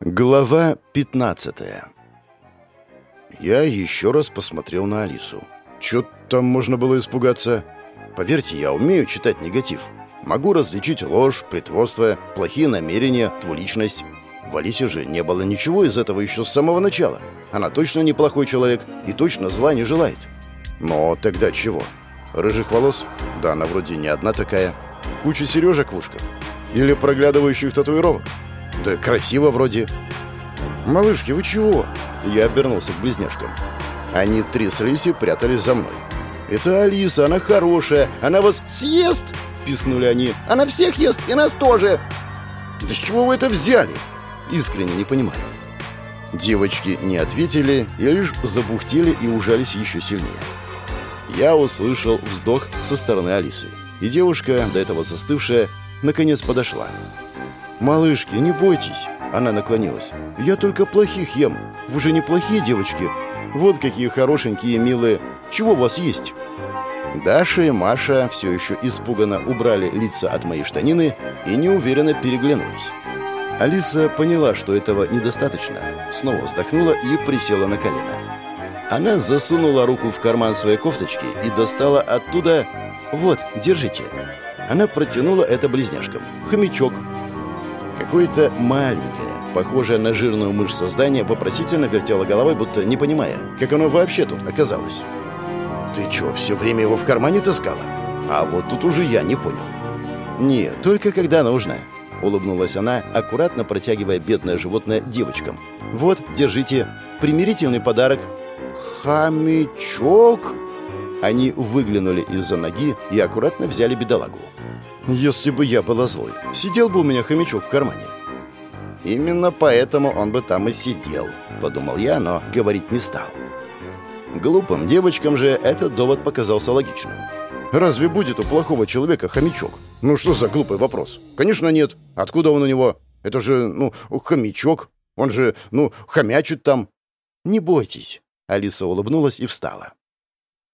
Глава 15 Я еще раз посмотрел на Алису. Чё там можно было испугаться? Поверьте, я умею читать негатив. Могу различить ложь, притворство, плохие намерения, двуличность. В Алисе же не было ничего из этого еще с самого начала. Она точно неплохой человек и точно зла не желает. Но тогда чего? Рыжих волос? Да она вроде не одна такая. Куча сережек в ушках. Или проглядывающих татуировок. Да красиво вроде. «Малышки, вы чего?» Я обернулся к близняшкам. Они тряслись и прятались за мной. «Это Алиса, она хорошая, она вас съест!» Пискнули они. «Она всех ест, и нас тоже!» «Да с чего вы это взяли?» Искренне не понимаю. Девочки не ответили и лишь забухтели и ужались еще сильнее. Я услышал вздох со стороны Алисы, и девушка, до этого застывшая, наконец подошла. «Малышки, не бойтесь!» Она наклонилась. «Я только плохих ем. Вы же не плохие девочки. Вот какие хорошенькие и милые. Чего у вас есть?» Даша и Маша все еще испуганно убрали лица от моей штанины и неуверенно переглянулись. Алиса поняла, что этого недостаточно, снова вздохнула и присела на колено. Она засунула руку в карман своей кофточки и достала оттуда... «Вот, держите». Она протянула это близняшкам. Хомячок, Какое-то маленькое, похожее на жирную мышь создание, вопросительно вертело головой, будто не понимая, как оно вообще тут оказалось. «Ты чё, все время его в кармане таскала?» А вот тут уже я не понял. «Нет, только когда нужно», — улыбнулась она, аккуратно протягивая бедное животное девочкам. «Вот, держите, примирительный подарок». «Хомячок?» Они выглянули из-за ноги и аккуратно взяли бедолагу. Если бы я была злой, сидел бы у меня хомячок в кармане. Именно поэтому он бы там и сидел, подумал я, но говорить не стал. Глупым девочкам же этот довод показался логичным. Разве будет у плохого человека хомячок? Ну что за глупый вопрос? Конечно нет. Откуда он у него? Это же, ну, хомячок. Он же, ну, хомячит там. Не бойтесь. Алиса улыбнулась и встала.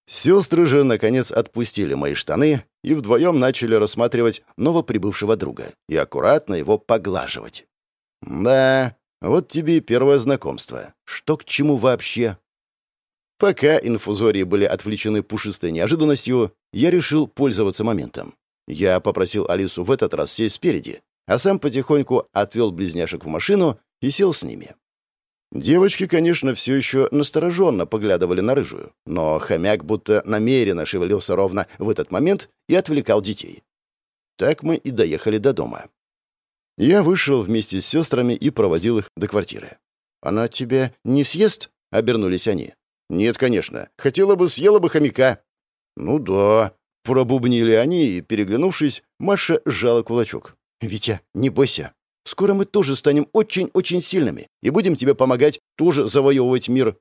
Сестры же, наконец, отпустили мои штаны и вдвоем начали рассматривать новоприбывшего друга и аккуратно его поглаживать. Да, вот тебе и первое знакомство. Что к чему вообще? Пока инфузории были отвлечены пушистой неожиданностью, я решил пользоваться моментом. Я попросил Алису в этот раз сесть спереди, а сам потихоньку отвел близняшек в машину и сел с ними. Девочки, конечно, все еще настороженно поглядывали на рыжую, но хомяк будто намеренно шевелился ровно в этот момент и отвлекал детей. Так мы и доехали до дома. Я вышел вместе с сестрами и проводил их до квартиры. «Она тебя не съест?» — обернулись они. «Нет, конечно. Хотела бы, съела бы хомяка». «Ну да», — пробубнили они, и, переглянувшись, Маша сжала кулачок. «Витя, не бойся. Скоро мы тоже станем очень-очень сильными и будем тебе помогать тоже завоевывать мир».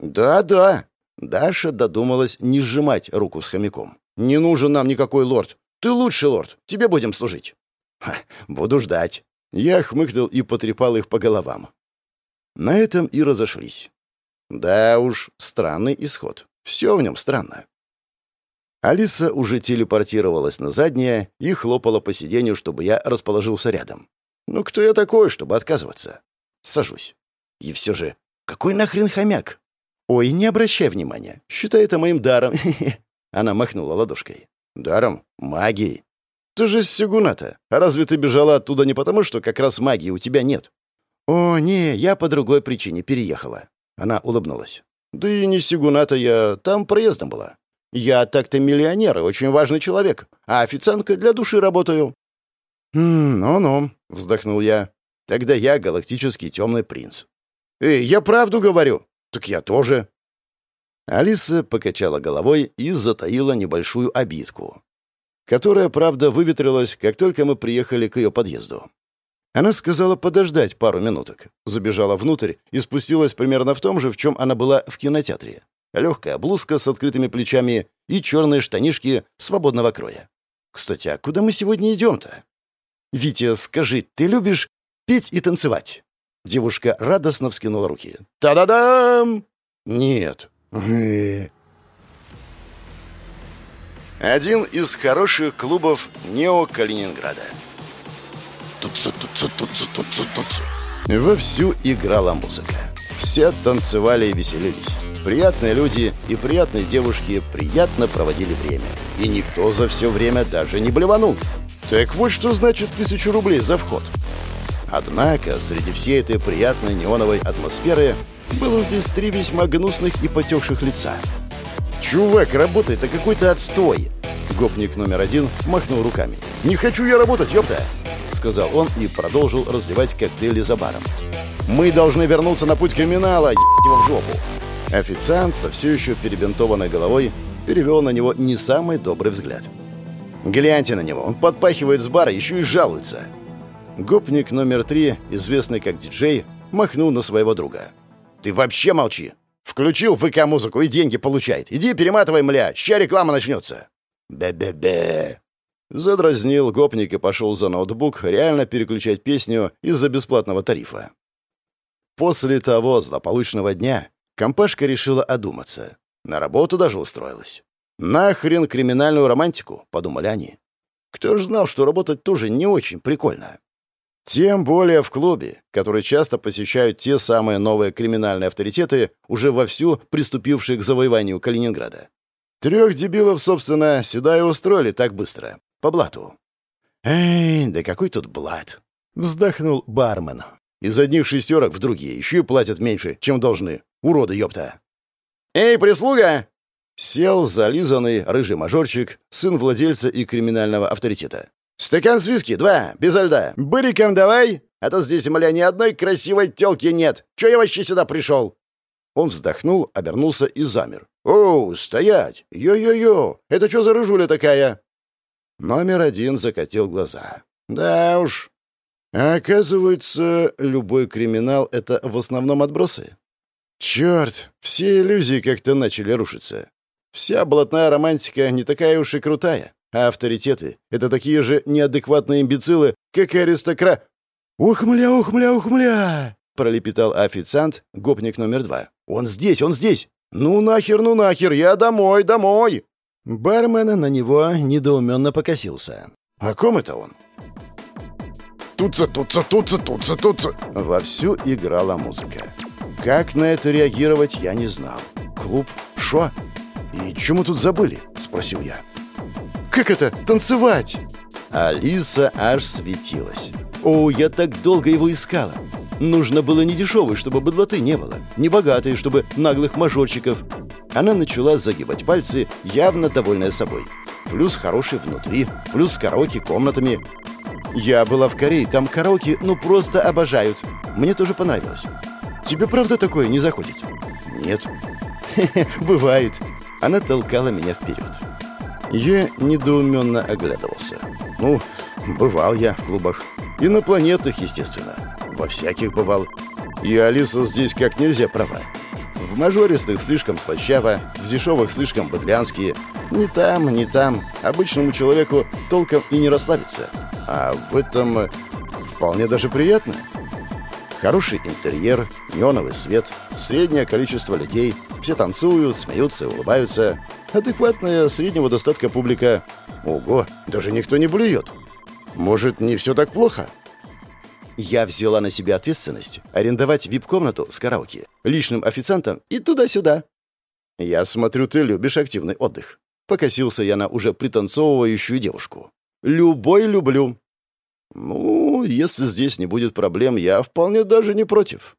«Да-да». Даша додумалась не сжимать руку с хомяком. «Не нужен нам никакой лорд. Ты лучший лорд. Тебе будем служить». Ха, «Буду ждать». Я хмыкнул и потрепал их по головам. На этом и разошлись. Да уж, странный исход. Все в нем странно. Алиса уже телепортировалась на заднее и хлопала по сиденью, чтобы я расположился рядом. Ну, кто я такой, чтобы отказываться? Сажусь. И все же, какой нахрен хомяк? Ой, не обращай внимания. Считай это моим даром. Она махнула ладошкой. Даром? Магией. Ты же с Сигуната. А разве ты бежала оттуда не потому, что как раз магии у тебя нет? О, не, я по другой причине переехала. Она улыбнулась. Да и не Сигуната я там проездом была. Я так-то миллионер и очень важный человек, а официанткой для души работаю. «Хм, ну-ну», — вздохнул я. «Тогда я галактический темный принц». «Эй, я правду говорю!» «Так я тоже». Алиса покачала головой и затаила небольшую обидку, которая, правда, выветрилась, как только мы приехали к ее подъезду. Она сказала подождать пару минуток, забежала внутрь и спустилась примерно в том же, в чем она была в кинотеатре. Легкая блузка с открытыми плечами и черные штанишки свободного кроя. «Кстати, а куда мы сегодня идем-то?» «Витя, скажи, ты любишь петь и танцевать?» Девушка радостно вскинула руки. «Та-да-дам!» «Нет». Один из хороших клубов Нео-Калининграда. Туцу, туцу, туцу, туцу, туцу. Вовсю играла музыка. Все танцевали и веселились. Приятные люди и приятные девушки приятно проводили время. И никто за все время даже не блеванул. Так вот что значит тысячу рублей за вход. Однако среди всей этой приятной неоновой атмосферы было здесь три весьма гнусных и потекших лица. «Чувак, работает, а какой-то отстой!» Гопник номер один махнул руками. «Не хочу я работать, ёпта!» Сказал он и продолжил разливать коктейли за баром. «Мы должны вернуться на путь криминала, ебать его в жопу!» Официант со все еще перебинтованной головой перевел на него не самый добрый взгляд. «Гляньте на него, он подпахивает с бара, еще и жалуется!» Гопник номер три, известный как диджей, махнул на своего друга. «Ты вообще молчи! Включил ВК-музыку и деньги получает. Иди перематывай, мля, ща реклама начнется!» «Бе-бе-бе!» Задразнил гопник и пошел за ноутбук реально переключать песню из-за бесплатного тарифа. После того злополучного дня компашка решила одуматься. На работу даже устроилась. «Нахрен криминальную романтику», — подумали они. Кто ж знал, что работать тоже не очень прикольно. Тем более в клубе, который часто посещают те самые новые криминальные авторитеты, уже вовсю приступившие к завоеванию Калининграда. Трех дебилов, собственно, сюда и устроили так быстро. По блату. «Эй, да какой тут блат!» — вздохнул бармен. «Из одних шестерок в другие еще и платят меньше, чем должны. Уроды, ёпта!» «Эй, прислуга!» Сел зализанный рыжий мажорчик, сын владельца и криминального авторитета. «Стакан с виски, два, без льда. Быриком давай, а то здесь, мля, ни одной красивой тёлки нет. Чё я вообще сюда пришел?» Он вздохнул, обернулся и замер. «Оу, стоять! Йо-йо-йо! Это что за рыжуля такая?» Номер один закатил глаза. «Да уж. Оказывается, любой криминал — это в основном отбросы. Черт, все иллюзии как-то начали рушиться. Вся блатная романтика не такая уж и крутая, а авторитеты — это такие же неадекватные имбецилы, как и аристократ. «Ухмля, ухмля, ухмля!» — пролепетал официант, гопник номер два. «Он здесь, он здесь! Ну нахер, ну нахер, я домой, домой!» Бармен на него недоуменно покосился. «О ком это он?» «Туца, туца, туца, туца, туца!» Вовсю играла музыка. Как на это реагировать, я не знал. «Клуб? Шо? И чему тут забыли?» — спросил я. «Как это? Танцевать?» Алиса аж светилась. «О, я так долго его искала. Нужно было не дешевый, чтобы быдлоты не было, не богатый, чтобы наглых мажорчиков. Она начала загибать пальцы, явно довольная собой. Плюс хороший внутри, плюс караоке комнатами. Я была в Корее, там караоке ну просто обожают. Мне тоже понравилось. Тебе правда такое не заходит? Нет. Бывает. Она толкала меня вперед. Я недоуменно оглядывался. Ну, бывал я в клубах. Инопланетных, естественно во всяких бывал. И Алиса здесь как нельзя права. В мажористых слишком слащаво, в дешевых слишком быдлянские. Не там, не там. Обычному человеку толком и не расслабиться. А в этом э, вполне даже приятно. Хороший интерьер, неоновый свет, среднее количество людей. Все танцуют, смеются, улыбаются. Адекватная среднего достатка публика. Ого, даже никто не блюет. Может, не все так плохо? Я взяла на себя ответственность арендовать вип-комнату с караоке, личным официантом и туда-сюда. «Я смотрю, ты любишь активный отдых». Покосился я на уже пританцовывающую девушку. «Любой люблю». «Ну, если здесь не будет проблем, я вполне даже не против».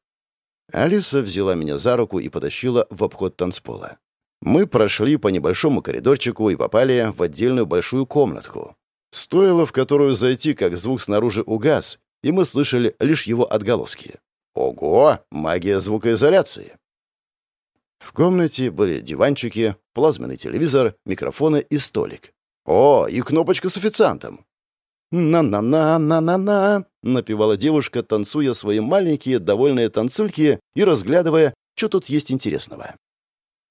Алиса взяла меня за руку и потащила в обход танцпола. Мы прошли по небольшому коридорчику и попали в отдельную большую комнатку. Стоило в которую зайти, как звук снаружи угас, и мы слышали лишь его отголоски. Ого, магия звукоизоляции! В комнате были диванчики, плазменный телевизор, микрофоны и столик. О, и кнопочка с официантом. «На-на-на-на-на-на», — напевала девушка, танцуя свои маленькие довольные танцульки и разглядывая, что тут есть интересного.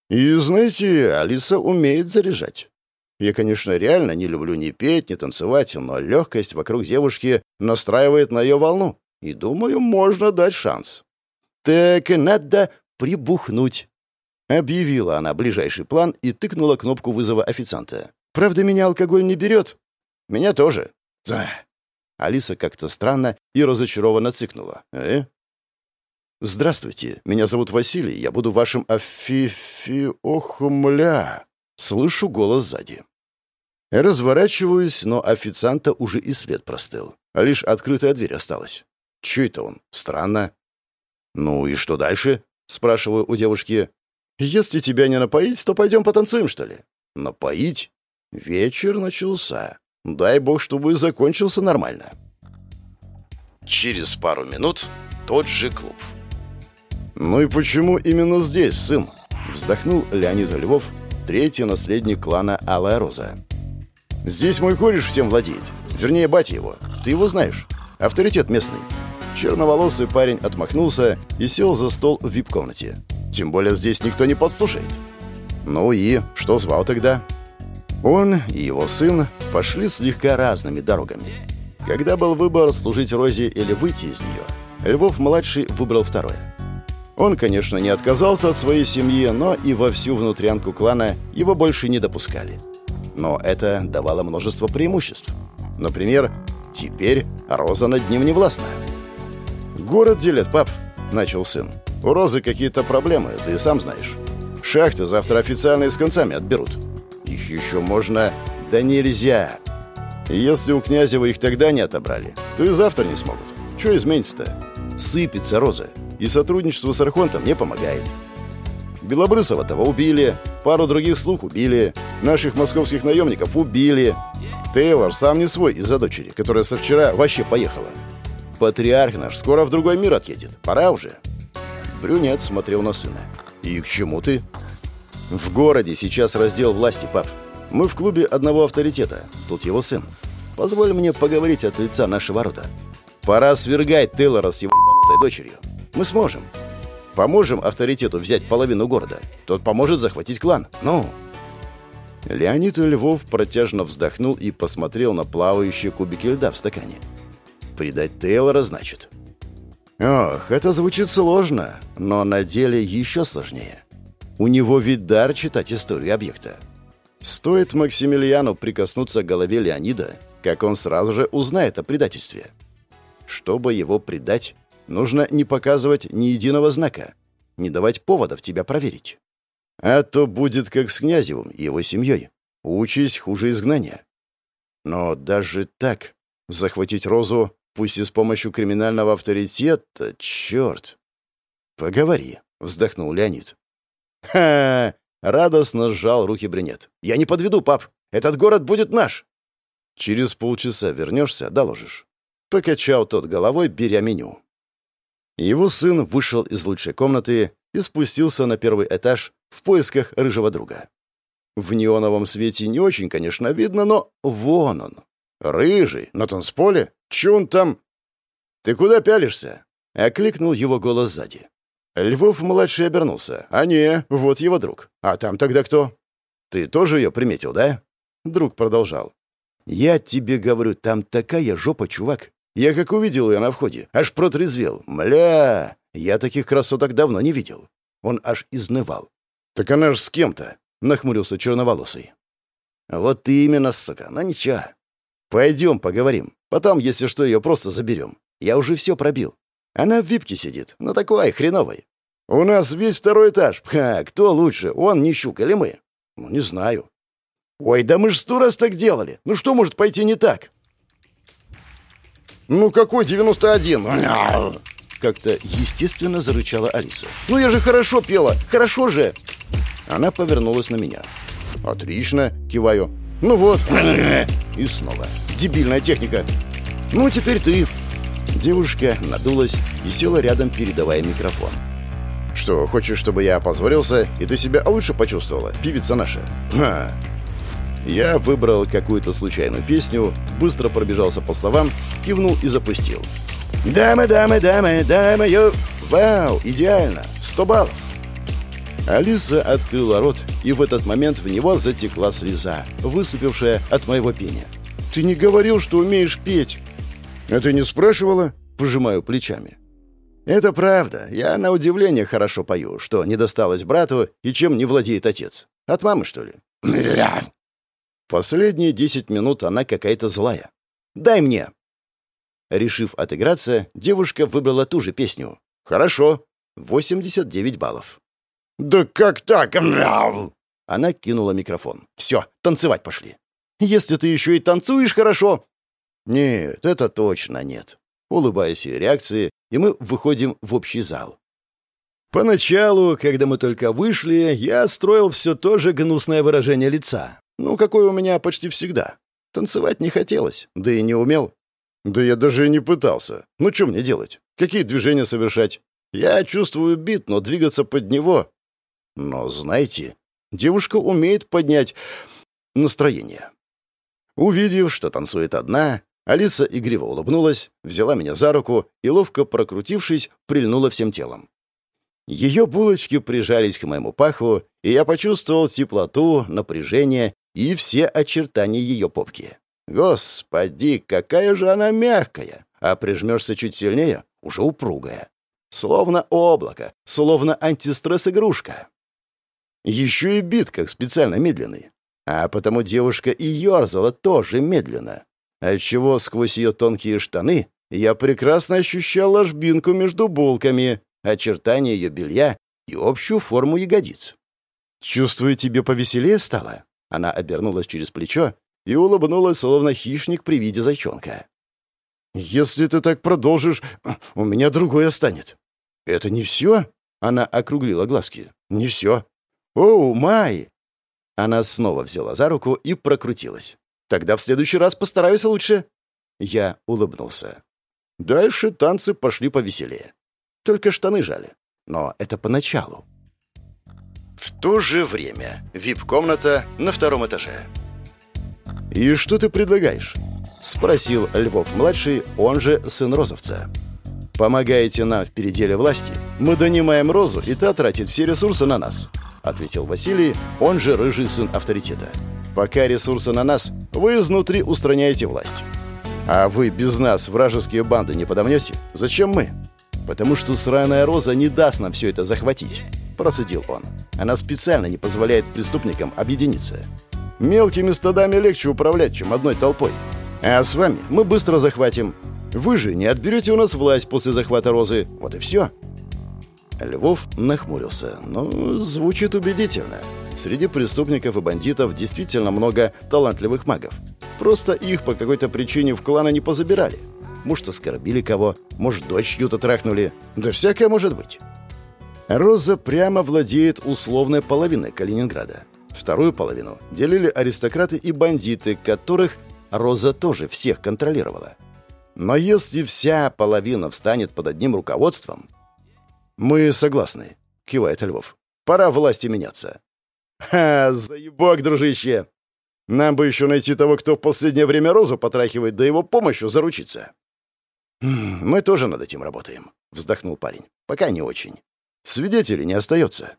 «И знаете, Алиса умеет заряжать. Я, конечно, реально не люблю ни петь, ни танцевать, но легкость вокруг девушки настраивает на ее волну. И, думаю, можно дать шанс. «Так надо прибухнуть», — объявила она ближайший план и тыкнула кнопку вызова официанта. «Правда, меня алкоголь не берет?» «Меня тоже». «За». Алиса как-то странно и разочарованно цыкнула. «Э? «Здравствуйте, меня зовут Василий, я буду вашим афифи... Ох, мля!» Слышу голос сзади. Разворачиваюсь, но официанта уже и след простыл. Лишь открытая дверь осталась. Чё это он? Странно. «Ну и что дальше?» — спрашиваю у девушки. «Если тебя не напоить, то пойдем потанцуем, что ли?» «Напоить?» Вечер начался. Дай бог, чтобы закончился нормально. Через пару минут тот же клуб. «Ну и почему именно здесь, сын?» Вздохнул Леонид Львов, третий наследник клана Алая Роза. «Здесь мой кореш всем владеет. Вернее, батя его. Ты его знаешь. Авторитет местный». Черноволосый парень отмахнулся и сел за стол в вип-комнате. «Тем более здесь никто не подслушает». «Ну и что звал тогда?» Он и его сын пошли слегка разными дорогами. Когда был выбор служить Розе или выйти из нее, Львов-младший выбрал второе. Он, конечно, не отказался от своей семьи, но и во всю внутрянку клана его больше не допускали. Но это давало множество преимуществ. Например, теперь Роза над ним не властна. «Город делят, пап», — начал сын. «У Розы какие-то проблемы, ты сам знаешь. Шахты завтра официально с концами отберут. Их еще можно... Да нельзя. Если у Князева их тогда не отобрали, то и завтра не смогут. Что изменится-то? Сыпется Роза и сотрудничество с Архонтом не помогает. Белобрысова того убили, пару других слуг убили, наших московских наемников убили. Тейлор сам не свой из-за дочери, которая со вчера вообще поехала. Патриарх наш скоро в другой мир отъедет. Пора уже. Брюнет смотрел на сына. «И к чему ты?» «В городе сейчас раздел власти, пап. Мы в клубе одного авторитета. Тут его сын. Позволь мне поговорить от лица нашего рода. Пора свергать Тейлора с его дочерью. Мы сможем. Поможем авторитету взять половину города. Тот поможет захватить клан. Ну...» Леонид Львов протяжно вздохнул и посмотрел на плавающие кубики льда в стакане. «Предать Тейлора, значит?» «Ох, это звучит сложно, но на деле еще сложнее. У него ведь дар читать историю объекта. Стоит Максимилиану прикоснуться к голове Леонида, как он сразу же узнает о предательстве. Чтобы его предать, Нужно не показывать ни единого знака, не давать поводов тебя проверить. А то будет как с Князевым и его семьей. Учись хуже изгнания. Но даже так, захватить Розу, пусть и с помощью криминального авторитета, черт. «Поговори», — вздохнул Леонид. «Ха!» — радостно сжал руки брюнет. «Я не подведу, пап. Этот город будет наш». «Через полчаса вернешься, доложишь». Покачал тот головой, беря меню. Его сын вышел из лучшей комнаты и спустился на первый этаж в поисках рыжего друга. В неоновом свете не очень, конечно, видно, но вон он. Рыжий, на танцполе? Че он там? «Ты куда пялишься?» — окликнул его голос сзади. Львов-младший обернулся. «А не, вот его друг. А там тогда кто?» «Ты тоже ее приметил, да?» Друг продолжал. «Я тебе говорю, там такая жопа, чувак. Я как увидел ее на входе, аж протрезвел. Мля, я таких красоток давно не видел. Он аж изнывал. «Так она ж с кем-то», — нахмурился черноволосый. «Вот именно, сука, ну ничего. Пойдем поговорим. Потом, если что, ее просто заберем. Я уже все пробил. Она в випке сидит, но такой хреновой. У нас весь второй этаж. Ха, кто лучше, он, Нищук или мы? Ну, не знаю. Ой, да мы ж сто раз так делали. Ну что может пойти не так?» «Ну какой 91?» Как-то естественно зарычала Алиса. «Ну я же хорошо пела! Хорошо же!» Она повернулась на меня. «Отлично!» — киваю. «Ну вот!» И снова. «Дебильная техника!» «Ну, теперь ты!» Девушка надулась и села рядом, передавая микрофон. «Что, хочешь, чтобы я опозорился, и ты себя лучше почувствовала, певица наша?» «Ха, я выбрал какую-то случайную песню, быстро пробежался по словам, кивнул и запустил. «Дамы, дамы, дамы, дамы, ё...» «Вау, идеально! Сто баллов!» Алиса открыла рот, и в этот момент в него затекла слеза, выступившая от моего пения. «Ты не говорил, что умеешь петь!» «Это не спрашивала?» — пожимаю плечами. «Это правда. Я на удивление хорошо пою, что не досталось брату и чем не владеет отец. От мамы, что ли?» Последние десять минут она какая-то злая. «Дай мне!» Решив отыграться, девушка выбрала ту же песню. «Хорошо», 89 баллов. «Да как так?» Она кинула микрофон. «Все, танцевать пошли». «Если ты еще и танцуешь хорошо...» «Нет, это точно нет». Улыбаясь ее реакции, и мы выходим в общий зал. Поначалу, когда мы только вышли, я строил все то же гнусное выражение лица. Ну, какое у меня почти всегда. Танцевать не хотелось, да и не умел. Да я даже и не пытался. Ну, что мне делать? Какие движения совершать? Я чувствую бит, но двигаться под него... Но, знаете, девушка умеет поднять настроение. Увидев, что танцует одна, Алиса игриво улыбнулась, взяла меня за руку и, ловко прокрутившись, прильнула всем телом. Ее булочки прижались к моему паху, и я почувствовал теплоту, напряжение и все очертания ее попки. Господи, какая же она мягкая! А прижмешься чуть сильнее — уже упругая. Словно облако, словно антистресс-игрушка. Еще и бит как специально медленный. А потому девушка и ерзала тоже медленно. Отчего сквозь ее тонкие штаны я прекрасно ощущал ложбинку между булками, очертания ее белья и общую форму ягодиц. «Чувствую, тебе повеселее стало?» Она обернулась через плечо и улыбнулась, словно хищник при виде зайчонка. «Если ты так продолжишь, у меня другое станет». «Это не все?» Она округлила глазки. «Не все». «Оу, Май!» Она снова взяла за руку и прокрутилась. «Тогда в следующий раз постараюсь лучше». Я улыбнулся. Дальше танцы пошли повеселее. Только штаны жали. Но это поначалу. В то же время вип-комната на втором этаже. «И что ты предлагаешь?» — спросил Львов-младший, он же сын Розовца. «Помогаете нам в переделе власти, мы донимаем Розу, и та тратит все ресурсы на нас», — ответил Василий, он же рыжий сын авторитета. «Пока ресурсы на нас, вы изнутри устраняете власть. А вы без нас вражеские банды не подомнете? Зачем мы?» «Потому что сраная Роза не даст нам все это захватить», — процедил он. «Она специально не позволяет преступникам объединиться. Мелкими стадами легче управлять, чем одной толпой. А с вами мы быстро захватим. Вы же не отберете у нас власть после захвата Розы. Вот и все». Львов нахмурился. «Ну, звучит убедительно. Среди преступников и бандитов действительно много талантливых магов. Просто их по какой-то причине в кланы не позабирали. Может, оскорбили кого, может, дочь чью-то трахнули. Да всякое может быть. Роза прямо владеет условной половиной Калининграда. Вторую половину делили аристократы и бандиты, которых Роза тоже всех контролировала. Но если вся половина встанет под одним руководством... «Мы согласны», — кивает Львов. «Пора власти меняться». «Ха, заебок, дружище! Нам бы еще найти того, кто в последнее время Розу потрахивает, да его помощью заручиться». «Мы тоже над этим работаем», — вздохнул парень. «Пока не очень. Свидетелей не остается.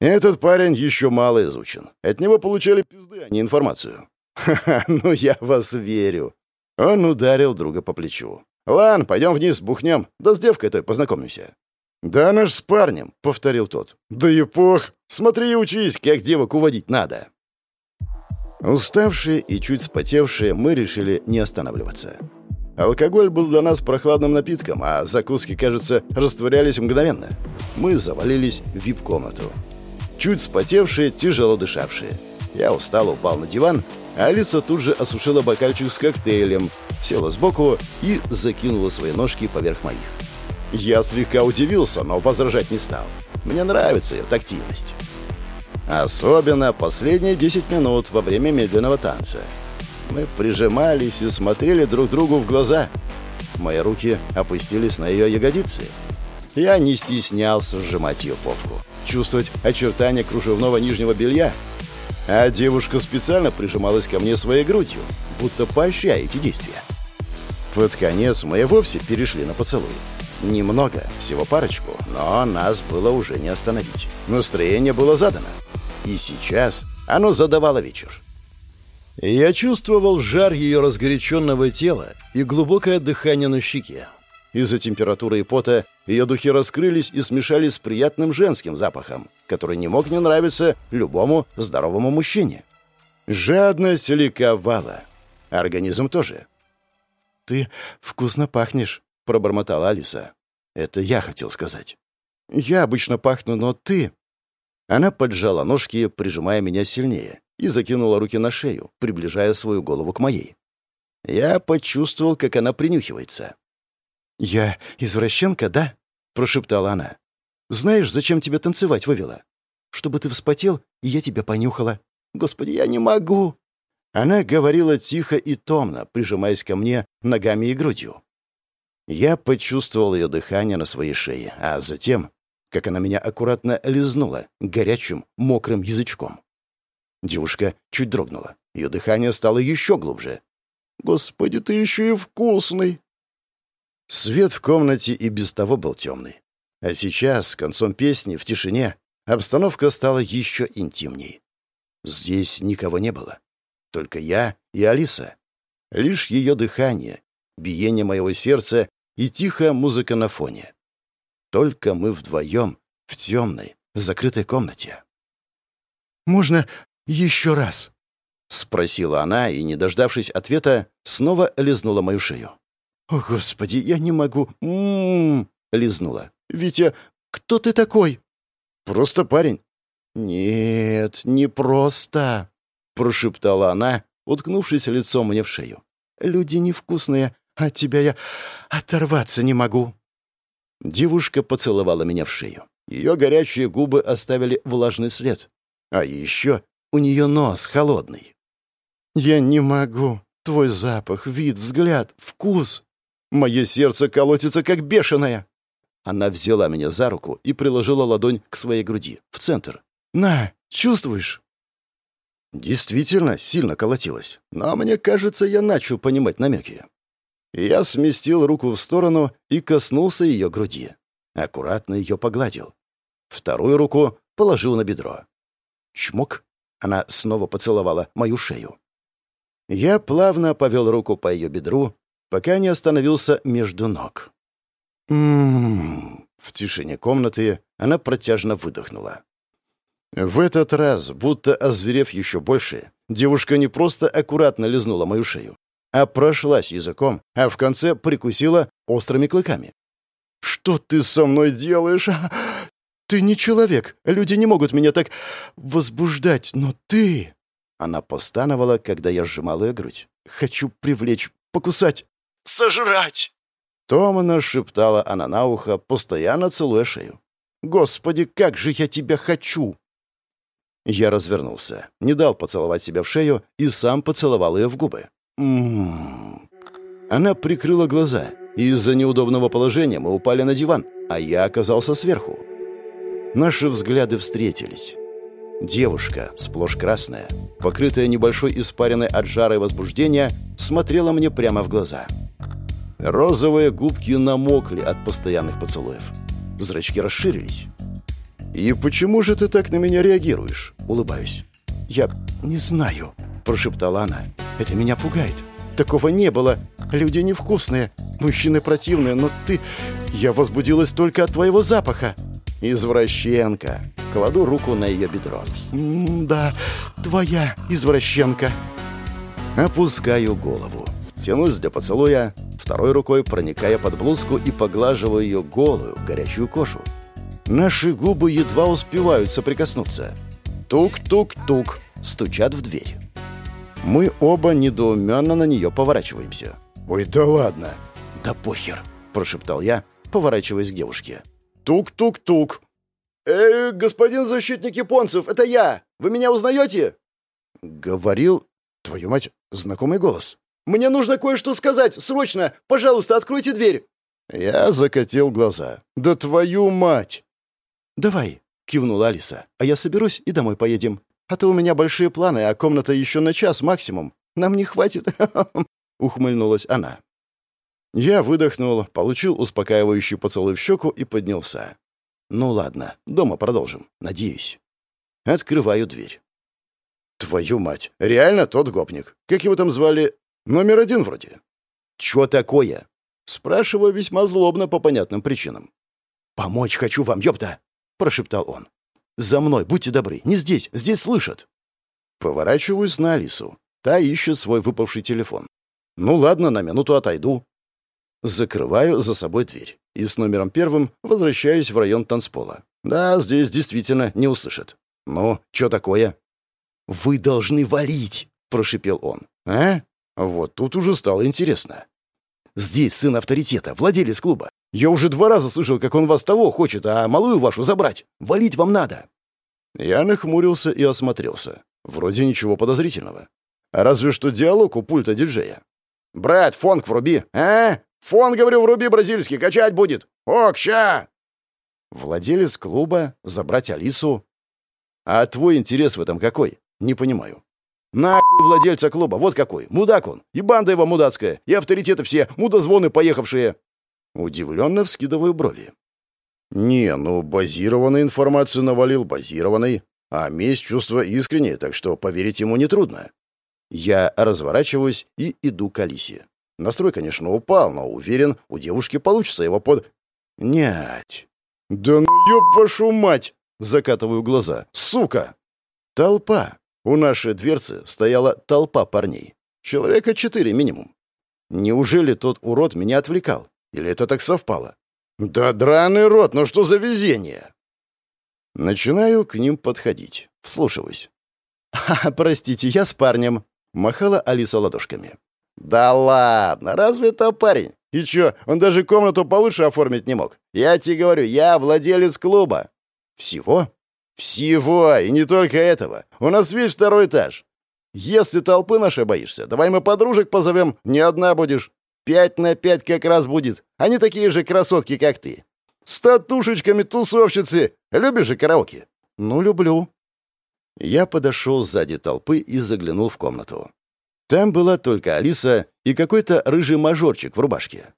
Этот парень еще мало изучен. От него получали пизды, а не информацию». «Ха-ха, ну я вас верю». Он ударил друга по плечу. «Лан, пойдем вниз, бухнем, да с девкой той познакомимся». «Да наш с парнем», — повторил тот. «Да и пох! Смотри и учись, как девок уводить надо». Уставшие и чуть спотевшие, мы решили не останавливаться. Алкоголь был для нас прохладным напитком, а закуски, кажется, растворялись мгновенно. Мы завалились в вип-комнату. Чуть спотевшие, тяжело дышавшие. Я устало упал на диван, а Алиса тут же осушила бокальчик с коктейлем, села сбоку и закинула свои ножки поверх моих. Я слегка удивился, но возражать не стал. Мне нравится ее тактильность. Особенно последние 10 минут во время медленного танца. Мы прижимались и смотрели друг другу в глаза. Мои руки опустились на ее ягодицы. Я не стеснялся сжимать ее попку, чувствовать очертания кружевного нижнего белья. А девушка специально прижималась ко мне своей грудью, будто поощряя эти действия. Под конец мы и вовсе перешли на поцелуй. Немного, всего парочку, но нас было уже не остановить. Настроение было задано. И сейчас оно задавало вечер. Я чувствовал жар ее разгоряченного тела и глубокое дыхание на щеке. Из-за температуры и пота ее духи раскрылись и смешались с приятным женским запахом, который не мог не нравиться любому здоровому мужчине. Жадность ликовала. Организм тоже. «Ты вкусно пахнешь», — пробормотала Алиса. «Это я хотел сказать». Я обычно пахну, но ты...» Она поджала ножки, прижимая меня сильнее, и закинула руки на шею, приближая свою голову к моей. Я почувствовал, как она принюхивается. «Я извращенка, да?» — прошептала она. «Знаешь, зачем тебя танцевать вывела? Чтобы ты вспотел, и я тебя понюхала. Господи, я не могу!» Она говорила тихо и томно, прижимаясь ко мне ногами и грудью. Я почувствовал ее дыхание на своей шее, а затем, как она меня аккуратно лизнула горячим, мокрым язычком. Девушка чуть дрогнула. Ее дыхание стало еще глубже. «Господи, ты еще и вкусный!» Свет в комнате и без того был темный. А сейчас, с концом песни, в тишине, обстановка стала еще интимней. Здесь никого не было. Только я и Алиса. Лишь ее дыхание, биение моего сердца и тихая музыка на фоне. Только мы вдвоем в темной, закрытой комнате. «Можно еще раз?» — спросила она и, не дождавшись ответа, снова лизнула мою шею. «О, Господи, я не могу!» «М-м-м!» — лизнула. «Витя, кто ты такой?» «Просто парень». «Нет, не просто», — прошептала она, уткнувшись лицом мне в шею. «Люди невкусные, от тебя я оторваться не могу». Девушка поцеловала меня в шею. Ее горячие губы оставили влажный след. А еще у нее нос холодный. «Я не могу. Твой запах, вид, взгляд, вкус. Мое сердце колотится, как бешеное». Она взяла меня за руку и приложила ладонь к своей груди, в центр. «На, чувствуешь?» Действительно, сильно колотилось. Но мне кажется, я начал понимать намеки. Я сместил руку в сторону и коснулся ее груди. Аккуратно ее погладил. Вторую руку положил на бедро. Чмок. Она снова поцеловала мою шею. Я плавно повел руку по ее бедру, пока не остановился между ног. «М-м-м». В тишине комнаты она протяжно выдохнула. В этот раз, будто озверев еще больше, девушка не просто аккуратно лизнула мою шею, прошлась языком, а в конце прикусила острыми клыками. «Что ты со мной делаешь? Ты не человек. Люди не могут меня так возбуждать, но ты...» Она постановала, когда я сжимал ее грудь. «Хочу привлечь, покусать, сожрать!» Томана шептала она на ухо, постоянно целуя шею. «Господи, как же я тебя хочу!» Я развернулся, не дал поцеловать себя в шею и сам поцеловал ее в губы. Она прикрыла глаза, из-за неудобного положения мы упали на диван, а я оказался сверху. Наши взгляды встретились. Девушка, сплошь красная, покрытая небольшой испаренной от жара и возбуждения, смотрела мне прямо в глаза. Розовые губки намокли от постоянных поцелуев. Зрачки расширились. «И почему же ты так на меня реагируешь?» Улыбаюсь. «Я не знаю», — прошептала она. Это меня пугает. Такого не было. Люди невкусные, мужчины противные, но ты... Я возбудилась только от твоего запаха. Извращенка. Кладу руку на ее бедро. Да, твоя извращенка. Опускаю голову. Тянусь для поцелуя, второй рукой проникая под блузку и поглаживаю ее голую, горячую кожу. Наши губы едва успевают соприкоснуться. Тук-тук-тук. Стучат в дверь. Мы оба недоуменно на нее поворачиваемся. «Ой, да ладно!» «Да похер!» – прошептал я, поворачиваясь к девушке. «Тук-тук-тук!» «Эй, господин защитник японцев, это я! Вы меня узнаете?» Говорил, твою мать, знакомый голос. «Мне нужно кое-что сказать, срочно! Пожалуйста, откройте дверь!» Я закатил глаза. «Да твою мать!» «Давай!» — кивнула Алиса. «А я соберусь и домой поедем. А то у меня большие планы, а комната еще на час максимум. Нам не хватит. Ухмыльнулась она. Я выдохнул, получил успокаивающий поцелуй в щеку и поднялся. Ну ладно, дома продолжим, надеюсь. Открываю дверь. Твою мать, реально тот гопник. Как его там звали? Номер один вроде. Чё такое? Спрашиваю весьма злобно по понятным причинам. «Помочь хочу вам, ёпта!» — прошептал он. «За мной, будьте добры. Не здесь, здесь слышат». Поворачиваюсь на Алису. Та ищет свой выпавший телефон. «Ну ладно, на минуту отойду». Закрываю за собой дверь и с номером первым возвращаюсь в район танцпола. Да, здесь действительно не услышат. «Ну, что такое?» «Вы должны валить!» — прошипел он. «А? Вот тут уже стало интересно. Здесь сын авторитета, владелец клуба. Я уже два раза слышал, как он вас того хочет, а малую вашу забрать. Валить вам надо». Я нахмурился и осмотрелся. Вроде ничего подозрительного. Разве что диалог у пульта диджея. «Брат, фонг вруби, а? Фон, говорю, вруби бразильский, качать будет. Ок, ща!» Владелец клуба, забрать Алису. А твой интерес в этом какой? Не понимаю. Нахуй владельца клуба, вот какой. Мудак он. И банда его мудацкая. И авторитеты все, мудозвоны поехавшие. Удивленно вскидываю брови. Не, ну, базированной информацию навалил базированной. А месть чувство искреннее, так что поверить ему нетрудно. Я разворачиваюсь и иду к Алисе. Настрой, конечно, упал, но уверен, у девушки получится его под... Нять. Да ну ёб вашу мать! Закатываю глаза. Сука! Толпа. У нашей дверцы стояла толпа парней. Человека четыре минимум. Неужели тот урод меня отвлекал? Или это так совпало? Да драный рот, ну что за везение? Начинаю к ним подходить. Вслушиваюсь. «Ха, простите, я с парнем», — махала Алиса ладошками. «Да ладно, разве это парень? И чё, он даже комнату получше оформить не мог? Я тебе говорю, я владелец клуба». «Всего?» «Всего, и не только этого. У нас весь второй этаж. Если толпы нашей боишься, давай мы подружек позовем, не одна будешь. Пять на пять как раз будет. Они такие же красотки, как ты. С татушечками тусовщицы. Любишь же караоке?» «Ну, люблю». Я подошел сзади толпы и заглянул в комнату. Там была только Алиса и какой-то рыжий мажорчик в рубашке.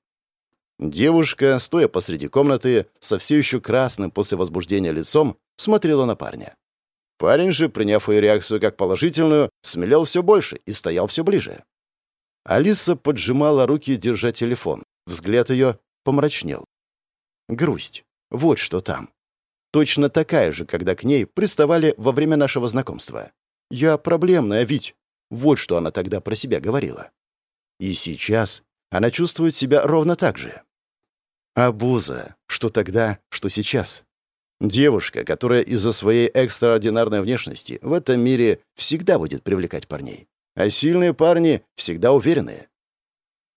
Девушка, стоя посреди комнаты, со все еще красным после возбуждения лицом, смотрела на парня. Парень же, приняв ее реакцию как положительную, смелел все больше и стоял все ближе. Алиса поджимала руки, держа телефон. Взгляд ее помрачнел. Грусть. Вот что там. Точно такая же, когда к ней приставали во время нашего знакомства. «Я проблемная, ведь...» Вот что она тогда про себя говорила. И сейчас она чувствует себя ровно так же. Абуза, что тогда, что сейчас. Девушка, которая из-за своей экстраординарной внешности в этом мире всегда будет привлекать парней. А сильные парни всегда уверенные.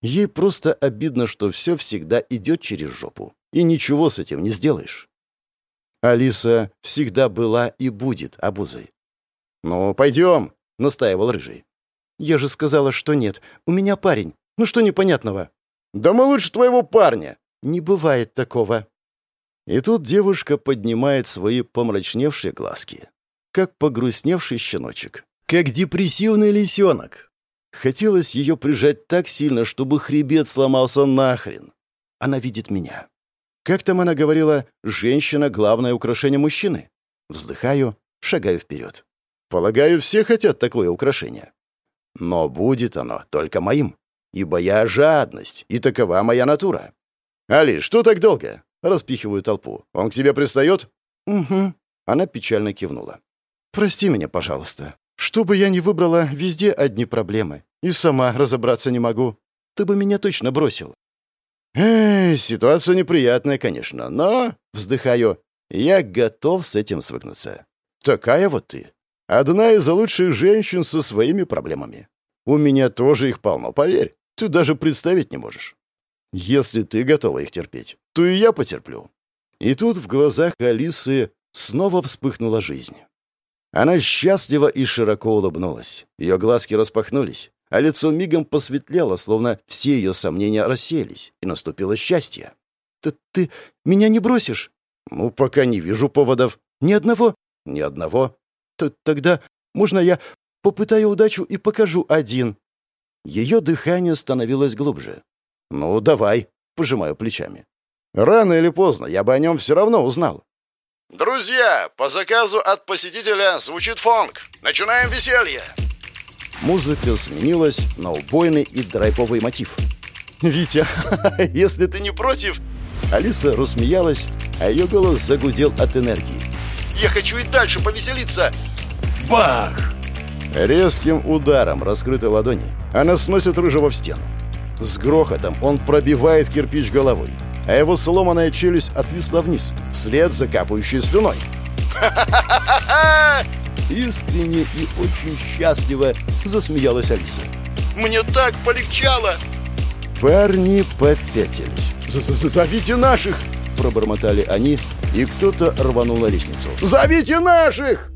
Ей просто обидно, что все всегда идет через жопу. И ничего с этим не сделаешь. Алиса всегда была и будет обузой. «Ну, пойдем», — настаивал Рыжий. «Я же сказала, что нет. У меня парень. Ну что непонятного?» «Да мы лучше твоего парня!» Не бывает такого. И тут девушка поднимает свои помрачневшие глазки, как погрустневший щеночек, как депрессивный лисенок. Хотелось ее прижать так сильно, чтобы хребет сломался нахрен. Она видит меня. Как там она говорила, женщина — главное украшение мужчины? Вздыхаю, шагаю вперед. Полагаю, все хотят такое украшение. Но будет оно только моим, ибо я жадность, и такова моя натура. «Али, что так долго?» Распихиваю толпу. «Он к тебе пристает?» «Угу». Она печально кивнула. «Прости меня, пожалуйста. Что бы я ни выбрала, везде одни проблемы. И сама разобраться не могу. Ты бы меня точно бросил». «Эй, ситуация неприятная, конечно, но...» Вздыхаю. «Я готов с этим свыкнуться. Такая вот ты. Одна из лучших женщин со своими проблемами. У меня тоже их полно, поверь. Ты даже представить не можешь. Если ты готова их терпеть, то и я потерплю». И тут в глазах Алисы снова вспыхнула жизнь. Она счастливо и широко улыбнулась. Ее глазки распахнулись, а лицо мигом посветлело, словно все ее сомнения рассеялись, и наступило счастье. «Ты, ты меня не бросишь?» «Ну, пока не вижу поводов. Ни одного?» «Ни одного». Т «Тогда можно я попытаю удачу и покажу один?» Ее дыхание становилось глубже. «Ну, давай», — пожимаю плечами. «Рано или поздно я бы о нем все равно узнал». «Друзья, по заказу от посетителя звучит фонг. Начинаем веселье!» Музыка сменилась на убойный и драйповый мотив. «Витя, если ты не против...» Алиса рассмеялась, а ее голос загудел от энергии. «Я хочу и дальше повеселиться!» Бах! Резким ударом раскрытой ладони она сносит рыжего в стену. С грохотом он пробивает кирпич головой, а его сломанная челюсть отвисла вниз, вслед за капающей слюной. Искренне и очень счастливо засмеялась Алиса. Мне так полегчало! Парни попятились. «Зовите наших!» – пробормотали они, и кто-то рванул на лестницу. «Зовите наших!»